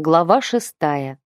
Глава шестая.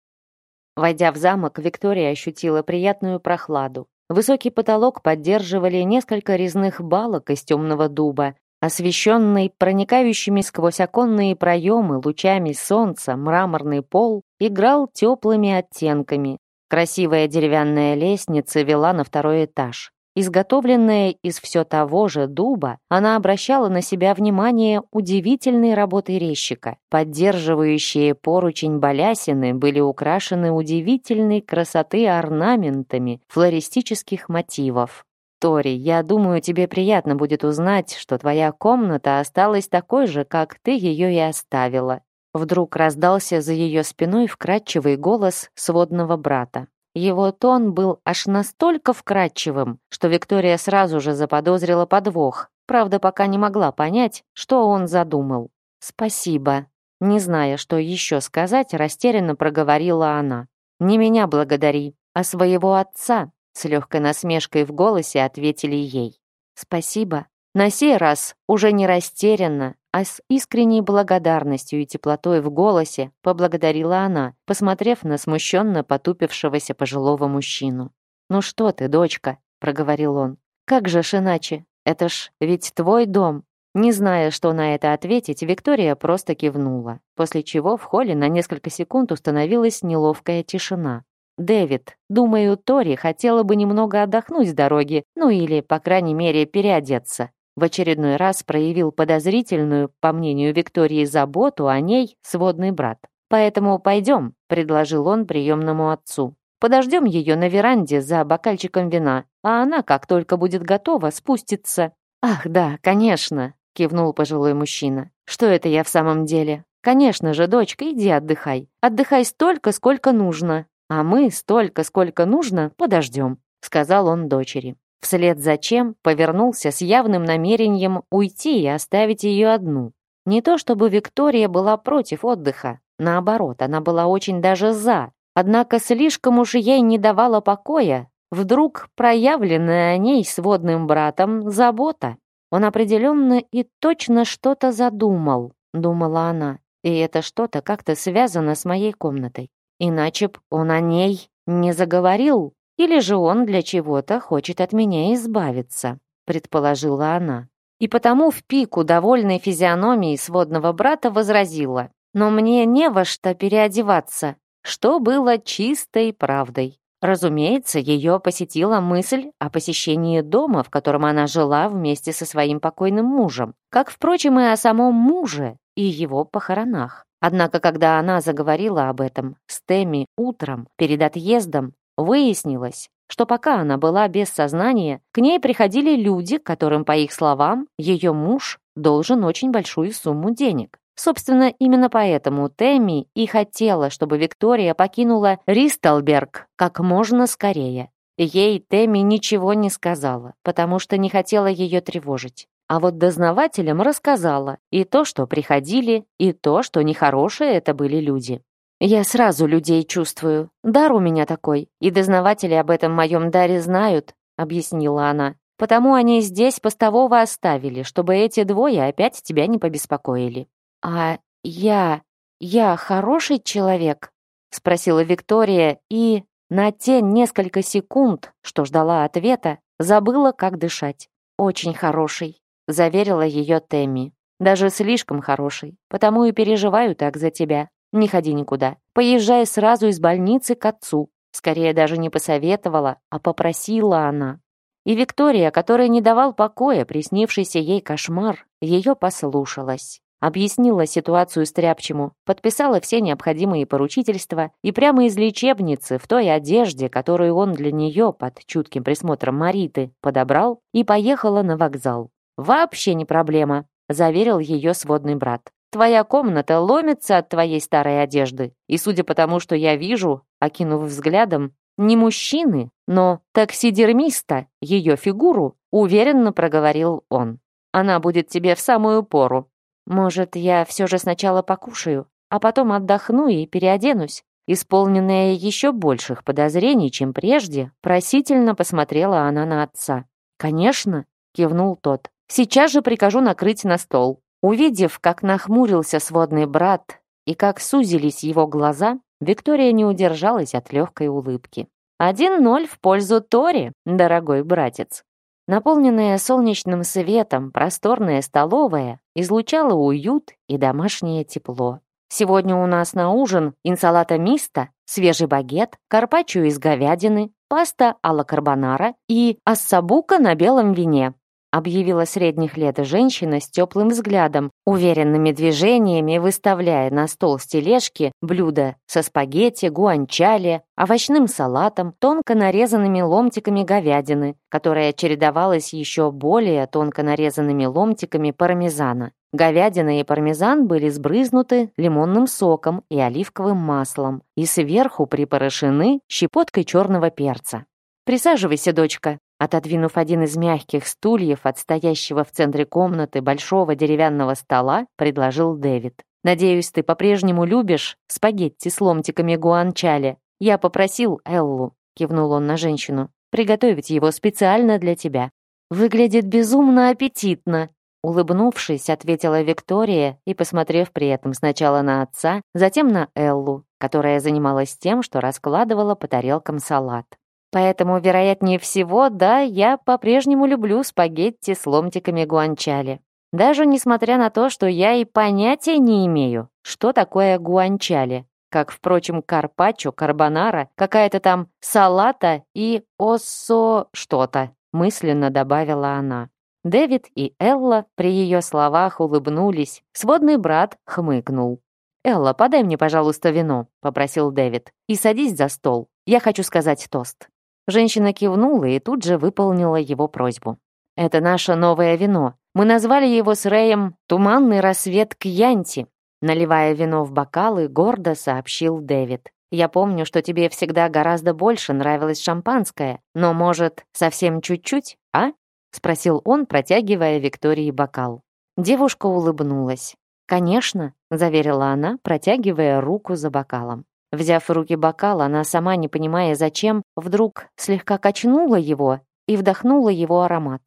Войдя в замок, Виктория ощутила приятную прохладу. Высокий потолок поддерживали несколько резных балок из темного дуба, освещенный проникающими сквозь оконные проемы лучами солнца мраморный пол играл теплыми оттенками. Красивая деревянная лестница вела на второй этаж. Изготовленная из все того же дуба, она обращала на себя внимание удивительной работы резчика. Поддерживающие поручень балясины были украшены удивительной красоты орнаментами флористических мотивов. Тори, я думаю, тебе приятно будет узнать, что твоя комната осталась такой же, как ты ее и оставила». Вдруг раздался за ее спиной вкрадчивый голос сводного брата. Его тон был аж настолько вкрадчивым, что Виктория сразу же заподозрила подвох, правда, пока не могла понять, что он задумал. «Спасибо». Не зная, что еще сказать, растерянно проговорила она. «Не меня благодари, а своего отца», с легкой насмешкой в голосе ответили ей. «Спасибо». На сей раз уже не растерянно, а с искренней благодарностью и теплотой в голосе поблагодарила она, посмотрев на смущенно потупившегося пожилого мужчину. «Ну что ты, дочка?» — проговорил он. «Как же ж иначе? Это ж ведь твой дом!» Не зная, что на это ответить, Виктория просто кивнула, после чего в холле на несколько секунд установилась неловкая тишина. «Дэвид, думаю, Тори хотела бы немного отдохнуть с дороги, ну или, по крайней мере, переодеться», в очередной раз проявил подозрительную, по мнению Виктории, заботу о ней сводный брат. «Поэтому пойдем», — предложил он приемному отцу. «Подождем ее на веранде за бокальчиком вина, а она, как только будет готова, спустится». «Ах, да, конечно», — кивнул пожилой мужчина. «Что это я в самом деле? Конечно же, дочка, иди отдыхай. Отдыхай столько, сколько нужно, а мы столько, сколько нужно, подождем», — сказал он дочери. Вслед за чем повернулся с явным намерением уйти и оставить ее одну. Не то чтобы Виктория была против отдыха, наоборот, она была очень даже за, однако слишком уж ей не давала покоя вдруг проявленная о ней сводным братом забота. Он определенно и точно что-то задумал, думала она, и это что-то как-то связано с моей комнатой. Иначе б он о ней не заговорил. Или же он для чего-то хочет от меня избавиться, предположила она. И потому в пику довольной физиономии сводного брата возразила. Но мне не во что переодеваться, что было чистой правдой. Разумеется, ее посетила мысль о посещении дома, в котором она жила вместе со своим покойным мужем, как, впрочем, и о самом муже и его похоронах. Однако, когда она заговорила об этом с Тэмми утром, перед отъездом, Выяснилось, что пока она была без сознания, к ней приходили люди, которым, по их словам, ее муж должен очень большую сумму денег. Собственно, именно поэтому Тэмми и хотела, чтобы Виктория покинула Ристалберг как можно скорее. Ей Тэмми ничего не сказала, потому что не хотела ее тревожить. А вот дознавателям рассказала и то, что приходили, и то, что нехорошие это были люди. Я сразу людей чувствую. Дар у меня такой. И дознаватели об этом моем даре знают, объяснила она. Потому они здесь постового оставили, чтобы эти двое опять тебя не побеспокоили. А я... я хороший человек? Спросила Виктория и на те несколько секунд, что ждала ответа, забыла, как дышать. Очень хороший, заверила ее Тэмми. Даже слишком хороший, потому и переживаю так за тебя. Не ходи никуда. Поезжай сразу из больницы к отцу. Скорее даже не посоветовала, а попросила она. И Виктория, которая не давал покоя, приснившийся ей кошмар, ее послушалась. Объяснила ситуацию стряпчему, подписала все необходимые поручительства и прямо из лечебницы, в той одежде, которую он для нее под чутким присмотром Мариты подобрал, и поехала на вокзал. «Вообще не проблема», — заверил ее сводный брат. Твоя комната ломится от твоей старой одежды. И судя по тому, что я вижу, окинув взглядом, не мужчины, но таксидермиста, ее фигуру, уверенно проговорил он. Она будет тебе в самую пору. Может, я все же сначала покушаю, а потом отдохну и переоденусь? Исполненная еще больших подозрений, чем прежде, просительно посмотрела она на отца. «Конечно», — кивнул тот. «Сейчас же прикажу накрыть на стол. Увидев, как нахмурился сводный брат и как сузились его глаза, Виктория не удержалась от легкой улыбки. «Один ноль в пользу Тори, дорогой братец!» Наполненная солнечным светом просторная столовая излучала уют и домашнее тепло. Сегодня у нас на ужин инсалата миста, свежий багет, карпаччо из говядины, паста алла карбонара и ассабука на белом вине объявила средних лет женщина с теплым взглядом, уверенными движениями выставляя на стол с тележки блюда со спагетти, гуанчале, овощным салатом, тонко нарезанными ломтиками говядины, которая чередовалась еще более тонко нарезанными ломтиками пармезана. Говядина и пармезан были сбрызнуты лимонным соком и оливковым маслом и сверху припорошены щепоткой черного перца. «Присаживайся, дочка», Отодвинув один из мягких стульев от стоящего в центре комнаты большого деревянного стола, предложил Дэвид. «Надеюсь, ты по-прежнему любишь спагетти с ломтиками гуанчали. Я попросил Эллу», — кивнул он на женщину, «приготовить его специально для тебя». «Выглядит безумно аппетитно», — улыбнувшись, ответила Виктория и, посмотрев при этом сначала на отца, затем на Эллу, которая занималась тем, что раскладывала по тарелкам салат. Поэтому, вероятнее всего, да, я по-прежнему люблю спагетти с ломтиками гуанчали. Даже несмотря на то, что я и понятия не имею, что такое гуанчали, как, впрочем, карпаччо, карбонара, какая-то там салата и осо что-то, мысленно добавила она. Дэвид и Элла при ее словах улыбнулись. Сводный брат хмыкнул. «Элла, подай мне, пожалуйста, вино», — попросил Дэвид. «И садись за стол. Я хочу сказать тост». Женщина кивнула и тут же выполнила его просьбу. «Это наше новое вино. Мы назвали его с Рэем «Туманный рассвет Кьянти», наливая вино в бокалы, гордо сообщил Дэвид. «Я помню, что тебе всегда гораздо больше нравилось шампанское, но, может, совсем чуть-чуть, а?» — спросил он, протягивая Виктории бокал. Девушка улыбнулась. «Конечно», — заверила она, протягивая руку за бокалом. Взяв в руки бокал, она, сама не понимая зачем, вдруг слегка качнула его и вдохнула его аромат.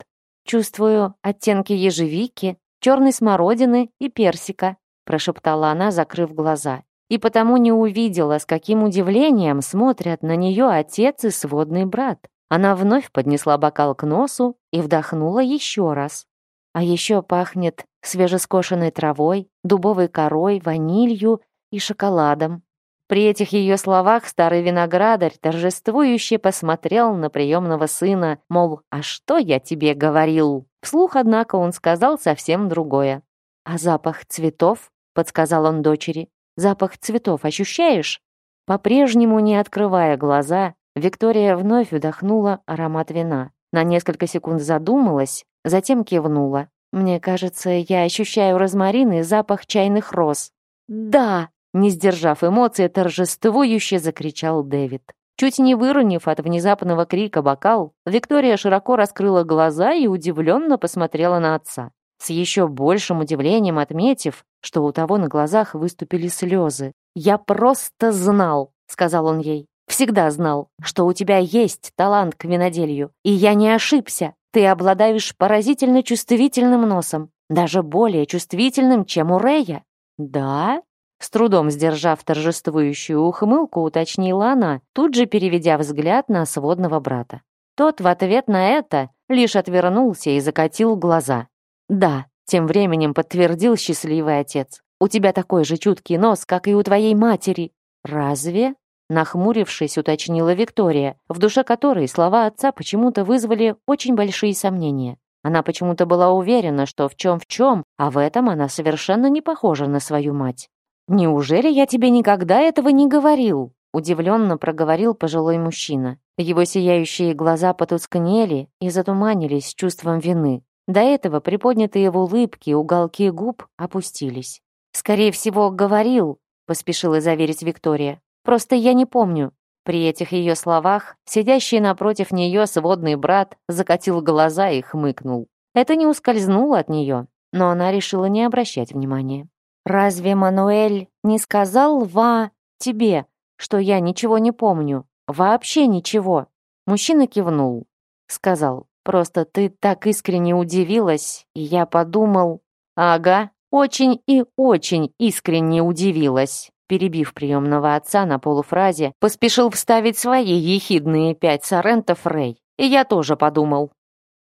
«Чувствую оттенки ежевики, черной смородины и персика», прошептала она, закрыв глаза. И потому не увидела, с каким удивлением смотрят на нее отец и сводный брат. Она вновь поднесла бокал к носу и вдохнула еще раз. А еще пахнет свежескошенной травой, дубовой корой, ванилью и шоколадом. При этих ее словах старый виноградарь торжествующе посмотрел на приемного сына, мол, «А что я тебе говорил?» Вслух, однако, он сказал совсем другое. «А запах цветов?» — подсказал он дочери. «Запах цветов ощущаешь?» По-прежнему не открывая глаза, Виктория вновь вдохнула аромат вина. На несколько секунд задумалась, затем кивнула. «Мне кажется, я ощущаю розмарин и запах чайных роз». «Да!» Не сдержав эмоции торжествующе закричал Дэвид. Чуть не выронив от внезапного крика бокал, Виктория широко раскрыла глаза и удивленно посмотрела на отца. С еще большим удивлением отметив, что у того на глазах выступили слезы. «Я просто знал», — сказал он ей. «Всегда знал, что у тебя есть талант к виноделью. И я не ошибся. Ты обладаешь поразительно чувствительным носом. Даже более чувствительным, чем у Рэя. «Да?» С трудом сдержав торжествующую ухмылку, уточнила она, тут же переведя взгляд на сводного брата. Тот в ответ на это лишь отвернулся и закатил глаза. «Да», — тем временем подтвердил счастливый отец. «У тебя такой же чуткий нос, как и у твоей матери». «Разве?» — нахмурившись, уточнила Виктория, в душе которой слова отца почему-то вызвали очень большие сомнения. Она почему-то была уверена, что в чем в чем, а в этом она совершенно не похожа на свою мать. «Неужели я тебе никогда этого не говорил?» удивленно проговорил пожилой мужчина. Его сияющие глаза потускнели и затуманились чувством вины. До этого приподнятые в улыбке уголки губ опустились. «Скорее всего, говорил», — поспешила заверить Виктория. «Просто я не помню». При этих ее словах сидящий напротив нее сводный брат закатил глаза и хмыкнул. Это не ускользнуло от нее, но она решила не обращать внимания. Разве Мануэль не сказал Ва тебе, что я ничего не помню? Вообще ничего. Мужчина кивнул. Сказал, просто ты так искренне удивилась, и я подумал... Ага, очень и очень искренне удивилась. Перебив приемного отца на полуфразе, поспешил вставить свои ехидные пять сорентов Рэй. И я тоже подумал.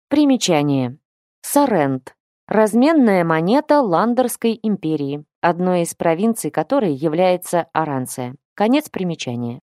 Примечание. Сорент. Разменная монета Ландерской империи одной из провинций которой является Оранция. Конец примечания.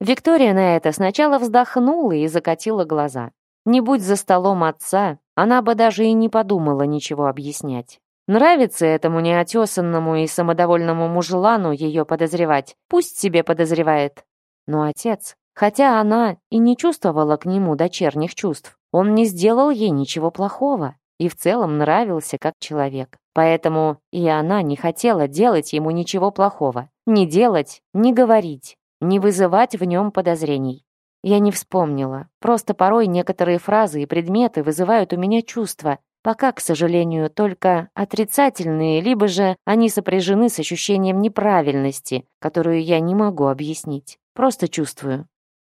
Виктория на это сначала вздохнула и закатила глаза. Не будь за столом отца, она бы даже и не подумала ничего объяснять. Нравится этому неотесанному и самодовольному мужелану ее подозревать, пусть себе подозревает. Но отец, хотя она и не чувствовала к нему дочерних чувств, он не сделал ей ничего плохого и в целом нравился как человек. Поэтому и она не хотела делать ему ничего плохого. Не делать, не говорить, не вызывать в нем подозрений. Я не вспомнила. Просто порой некоторые фразы и предметы вызывают у меня чувства, пока, к сожалению, только отрицательные, либо же они сопряжены с ощущением неправильности, которую я не могу объяснить. Просто чувствую.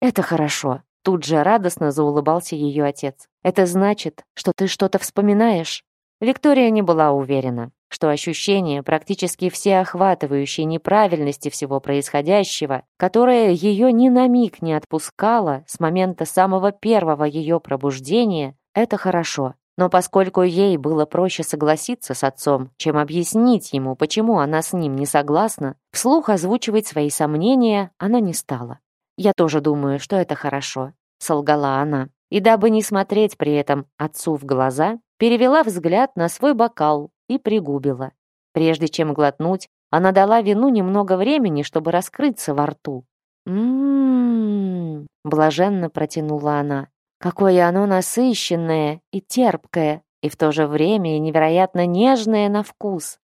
Это хорошо. Тут же радостно заулыбался ее отец. «Это значит, что ты что-то вспоминаешь?» Виктория не была уверена, что ощущение практически всеохватывающей неправильности всего происходящего, которое ее ни на миг не отпускало с момента самого первого ее пробуждения, это хорошо. Но поскольку ей было проще согласиться с отцом, чем объяснить ему, почему она с ним не согласна, вслух озвучивать свои сомнения она не стала. Я тоже думаю, что это хорошо», — солгала она. И дабы не смотреть при этом отцу в глаза, перевела взгляд на свой бокал и пригубила. Прежде чем глотнуть, она дала вину немного времени, чтобы раскрыться во рту. «М-м-м!» блаженно протянула она. «Какое оно насыщенное и терпкое, и в то же время и невероятно нежное на вкус.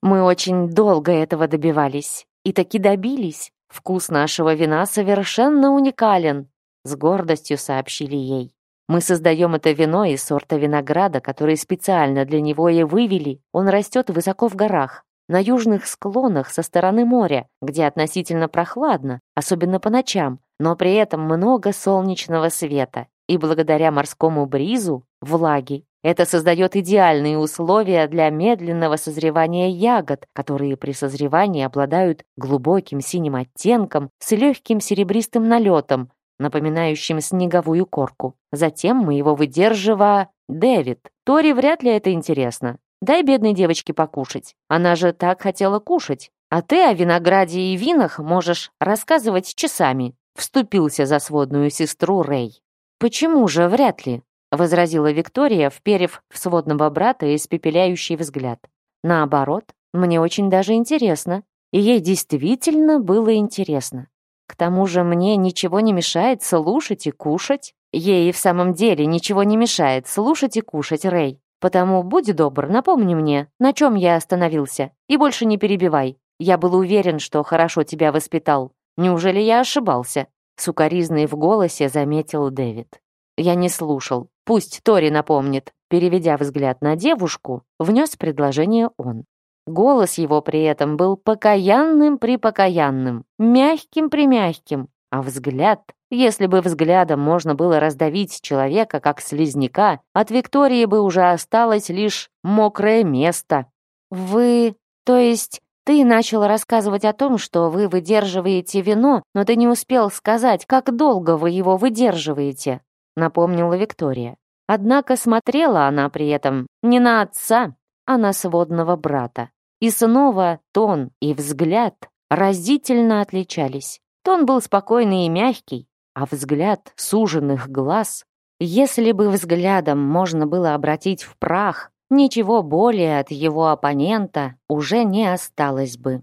Мы очень долго этого добивались и таки добились. Вкус нашего вина совершенно уникален», — с гордостью сообщили ей. «Мы создаем это вино из сорта винограда, который специально для него и вывели. Он растет высоко в горах, на южных склонах со стороны моря, где относительно прохладно, особенно по ночам, но при этом много солнечного света. И благодаря морскому бризу, влаги это создает идеальные условия для медленного созревания ягод, которые при созревании обладают глубоким синим оттенком с легким серебристым налетом, напоминающим снеговую корку. Затем мы его выдержива... Дэвид. Тори вряд ли это интересно. Дай бедной девочке покушать. Она же так хотела кушать. А ты о винограде и винах можешь рассказывать часами. Вступился за сводную сестру Рэй. Почему же вряд ли? возразила Виктория, вперев в сводного брата испепеляющий взгляд. Наоборот, мне очень даже интересно. И ей действительно было интересно. К тому же мне ничего не мешает слушать и кушать. Ей и в самом деле ничего не мешает слушать и кушать, Рэй. Потому будь добр, напомни мне, на чем я остановился, и больше не перебивай. Я был уверен, что хорошо тебя воспитал. Неужели я ошибался?» Сукаризный в голосе заметил Дэвид. Я не слушал. Пусть Тори напомнит. Переведя взгляд на девушку, внес предложение он. Голос его при этом был покаянным-припокаянным, мягким-примягким, а взгляд, если бы взглядом можно было раздавить человека как слизняка, от Виктории бы уже осталось лишь мокрое место. «Вы... то есть ты начал рассказывать о том, что вы выдерживаете вино, но ты не успел сказать, как долго вы его выдерживаете напомнила Виктория. Однако смотрела она при этом не на отца, а на сводного брата. И снова тон и взгляд разительно отличались. Тон был спокойный и мягкий, а взгляд суженных глаз... Если бы взглядом можно было обратить в прах, ничего более от его оппонента уже не осталось бы.